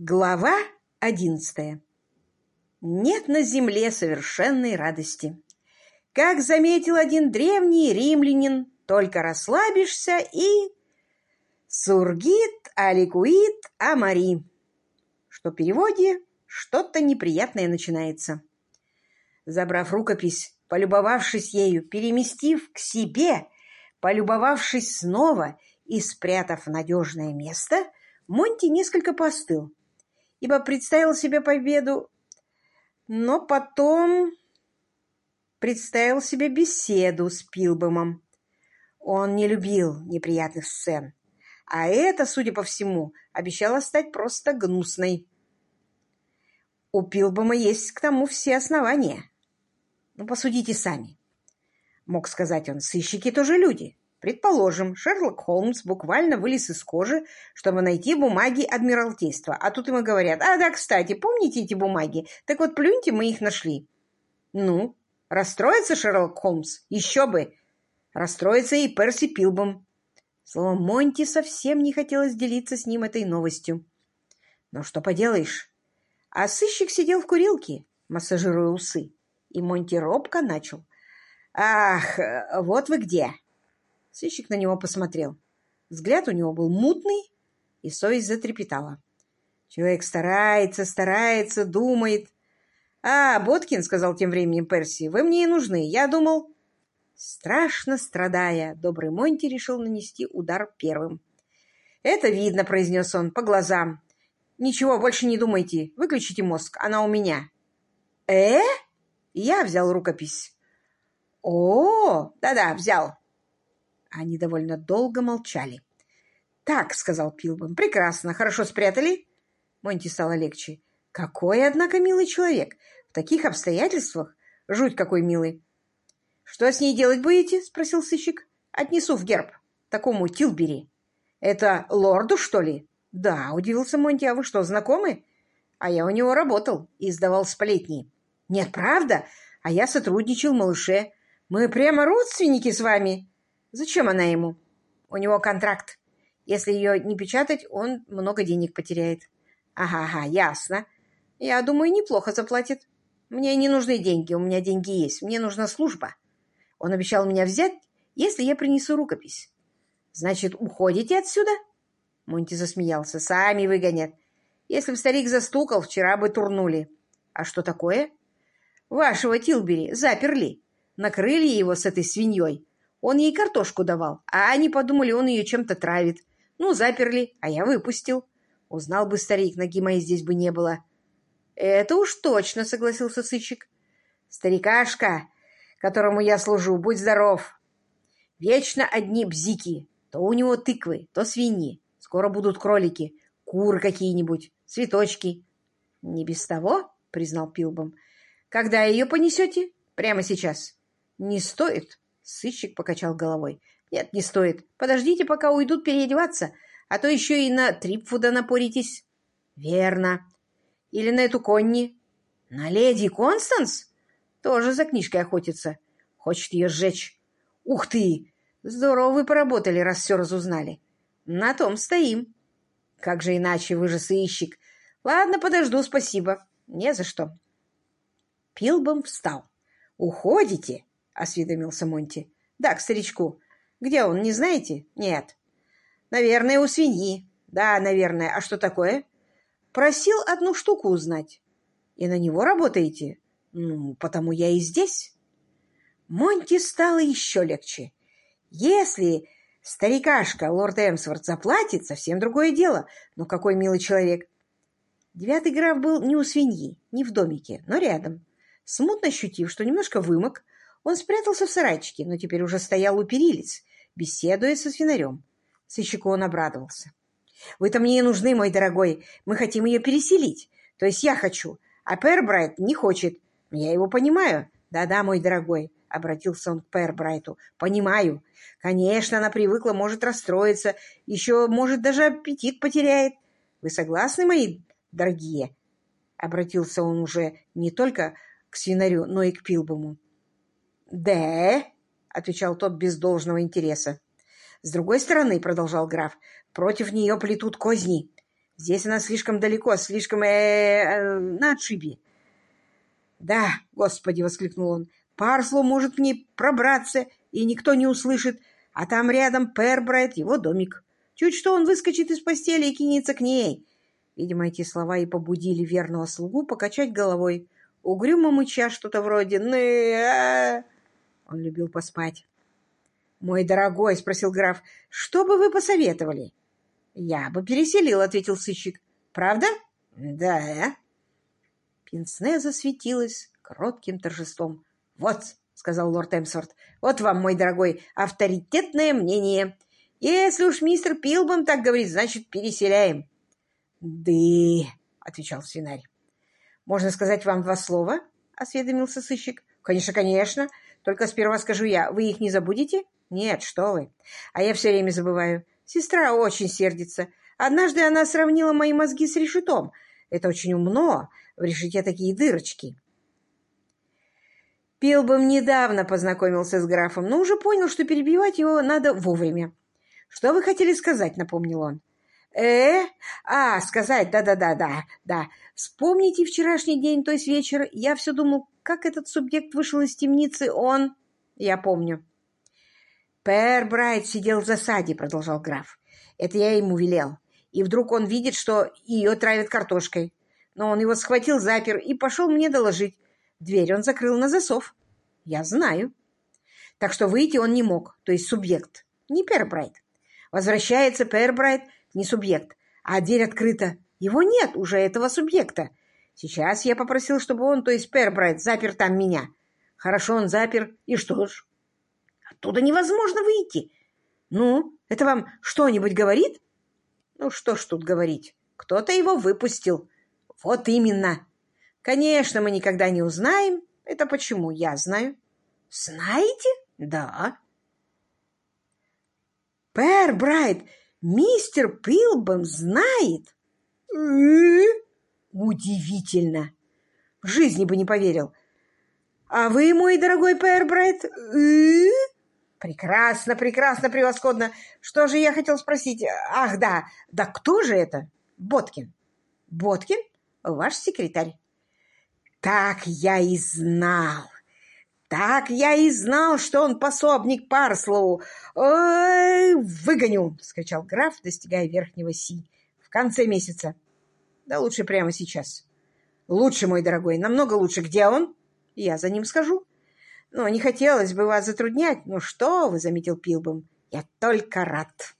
Глава одиннадцатая. Нет на земле совершенной радости. Как заметил один древний римлянин, только расслабишься и... Сургит аликуит амари. Что в переводе что-то неприятное начинается. Забрав рукопись, полюбовавшись ею, переместив к себе, полюбовавшись снова и спрятав в надежное место, Монти несколько постыл ибо представил себе победу, но потом представил себе беседу с Пилбомом. Он не любил неприятных сцен, а это, судя по всему, обещало стать просто гнусной. У Пилбома есть к тому все основания. Ну, посудите сами. Мог сказать он, сыщики тоже люди. Предположим, Шерлок Холмс буквально вылез из кожи, чтобы найти бумаги Адмиралтейства. А тут ему говорят, а да, кстати, помните эти бумаги? Так вот, плюньте, мы их нашли. Ну, расстроится Шерлок Холмс? Еще бы! Расстроится и Перси Пилбом. Словом, Монти совсем не хотелось делиться с ним этой новостью. Но что поделаешь? А сыщик сидел в курилке, массажируя усы. И Монти робко начал. «Ах, вот вы где!» Сыщик на него посмотрел. Взгляд у него был мутный, и совесть затрепетала. Человек старается, старается, думает. «А, Боткин», — сказал тем временем Перси, — «вы мне и нужны. Я думал...» Страшно страдая, добрый Монти решил нанести удар первым. «Это видно», — произнес он, — «по глазам. Ничего, больше не думайте. Выключите мозг, она у меня». «Э?» Я взял рукопись. «О, да-да, взял. Они довольно долго молчали. «Так», — сказал Пилбом, — «прекрасно, хорошо спрятали?» Монти стало легче. «Какой, однако, милый человек! В таких обстоятельствах? Жуть какой милый!» «Что с ней делать будете?» — спросил сыщик. «Отнесу в герб. Такому Тилбери». «Это лорду, что ли?» «Да», — удивился Монти. «А вы что, знакомы?» «А я у него работал и издавал сплетни». «Нет, правда? А я сотрудничал малыше. Мы прямо родственники с вами». Зачем она ему? У него контракт. Если ее не печатать, он много денег потеряет. Ага, ага, ясно. Я думаю, неплохо заплатит. Мне не нужны деньги, у меня деньги есть. Мне нужна служба. Он обещал меня взять, если я принесу рукопись. Значит, уходите отсюда? Монти засмеялся. Сами выгонят. Если бы старик застукал, вчера бы турнули. А что такое? Вашего Тилбери заперли. Накрыли его с этой свиньей. Он ей картошку давал, а они подумали, он ее чем-то травит. Ну, заперли, а я выпустил. Узнал бы старик, ноги моей здесь бы не было. Это уж точно, согласился сыщик. Старикашка, которому я служу, будь здоров. Вечно одни бзики. То у него тыквы, то свиньи. Скоро будут кролики, куры какие-нибудь, цветочки. Не без того, признал Пилбом. Когда ее понесете? Прямо сейчас. Не стоит. Сыщик покачал головой. «Нет, не стоит. Подождите, пока уйдут переодеваться, а то еще и на Трипфуда напоритесь». «Верно. Или на эту Конни». «На леди Констанс?» «Тоже за книжкой охотится. Хочет ее сжечь». «Ух ты! Здорово вы поработали, раз все разузнали. На том стоим». «Как же иначе, вы же сыщик. Ладно, подожду, спасибо. Не за что». Пилбом встал. «Уходите?» — осведомился Монти. «Да, к старичку. Где он, не знаете?» «Нет». «Наверное, у свиньи». «Да, наверное. А что такое?» «Просил одну штуку узнать». «И на него работаете?» «Ну, потому я и здесь». Монти стало еще легче. «Если старикашка лорд Эмсворт заплатит, совсем другое дело. Но какой милый человек!» Девятый граф был не у свиньи, не в домике, но рядом. Смутно ощутив, что немножко вымок, он спрятался в сарайчике, но теперь уже стоял у перилец, беседуя со свинарем. Сыщику он обрадовался. «Вы-то мне и нужны, мой дорогой. Мы хотим ее переселить. То есть я хочу, а Пербрайт не хочет. Я его понимаю. Да-да, мой дорогой». — обратился он к Пербрайту. «Понимаю. Конечно, она привыкла, может расстроиться, еще, может, даже аппетит потеряет. Вы согласны, мои дорогие?» Обратился он уже не только к свинарю, но и к Пилбому. «Да», — отвечал тот без должного интереса. «С другой стороны, — продолжал граф, — против нее плетут козни. Здесь она слишком далеко, слишком э, э, на отшибе. «Да, Господи!» — воскликнул он. «Парсло может к ней пробраться, и никто не услышит, а там рядом Пербрайт, его домик. Чуть что он выскочит из постели и кинется к ней». Видимо, эти слова и побудили верного слугу покачать головой, угрюмо мыча что-то вроде «ны а Он любил поспать. «Мой дорогой», — спросил граф, — «что бы вы посоветовали?» «Я бы переселил», — ответил сыщик. «Правда?» «Да». Пинсне засветилась кротким торжеством. «Вот», — сказал лорд Эмсворт, — «вот вам, мой дорогой, авторитетное мнение. Если уж мистер Пилбом так говорит, значит, переселяем». «Да», — отвечал свинарь. «Можно сказать вам два слова?» — осведомился сыщик. «Конечно, конечно. Только сперва скажу я. Вы их не забудете?» «Нет, что вы. А я все время забываю. Сестра очень сердится. Однажды она сравнила мои мозги с решетом. Это очень умно. В решете такие дырочки». Пилбом недавно познакомился с графом, но уже понял, что перебивать его надо вовремя. «Что вы хотели сказать?» — напомнил он. «Э? А, сказать, да-да-да-да, да. Вспомните вчерашний день, то есть вечер. Я все думал, как этот субъект вышел из темницы. Он... Я помню. «Пэр Брайт сидел в засаде», — продолжал граф. «Это я ему велел. И вдруг он видит, что ее травят картошкой. Но он его схватил, запер и пошел мне доложить. Дверь он закрыл на засов. Я знаю. Так что выйти он не мог, то есть субъект, не Пэр Брайт. Возвращается Пэр Брайт, не субъект, а дверь открыта. Его нет уже, этого субъекта. Сейчас я попросил, чтобы он, то есть Пэр Брайт, запер там меня. Хорошо, он запер, и что ж? Оттуда невозможно выйти. Ну, это вам что-нибудь говорит? Ну, что ж тут говорить? Кто-то его выпустил. Вот именно. Конечно, мы никогда не узнаем. Это почему? Я знаю. Знаете? Да. Пэр Брайт, мистер Пилбом знает. Удивительно. В жизни бы не поверил. А вы, мой дорогой Пэр Брайт, Прекрасно, прекрасно, превосходно. Что же я хотел спросить? Ах, да, да кто же это? Боткин. Боткин? Ваш секретарь. Так я и знал. Так я и знал, что он пособник Парслоу. Ой, выгоню, скричал граф, достигая верхнего Си. В конце месяца. Да лучше прямо сейчас. Лучше, мой дорогой, намного лучше. Где он? Я за ним схожу. «Ну, не хотелось бы вас затруднять. Ну что вы, — заметил Пилбом, — я только рад».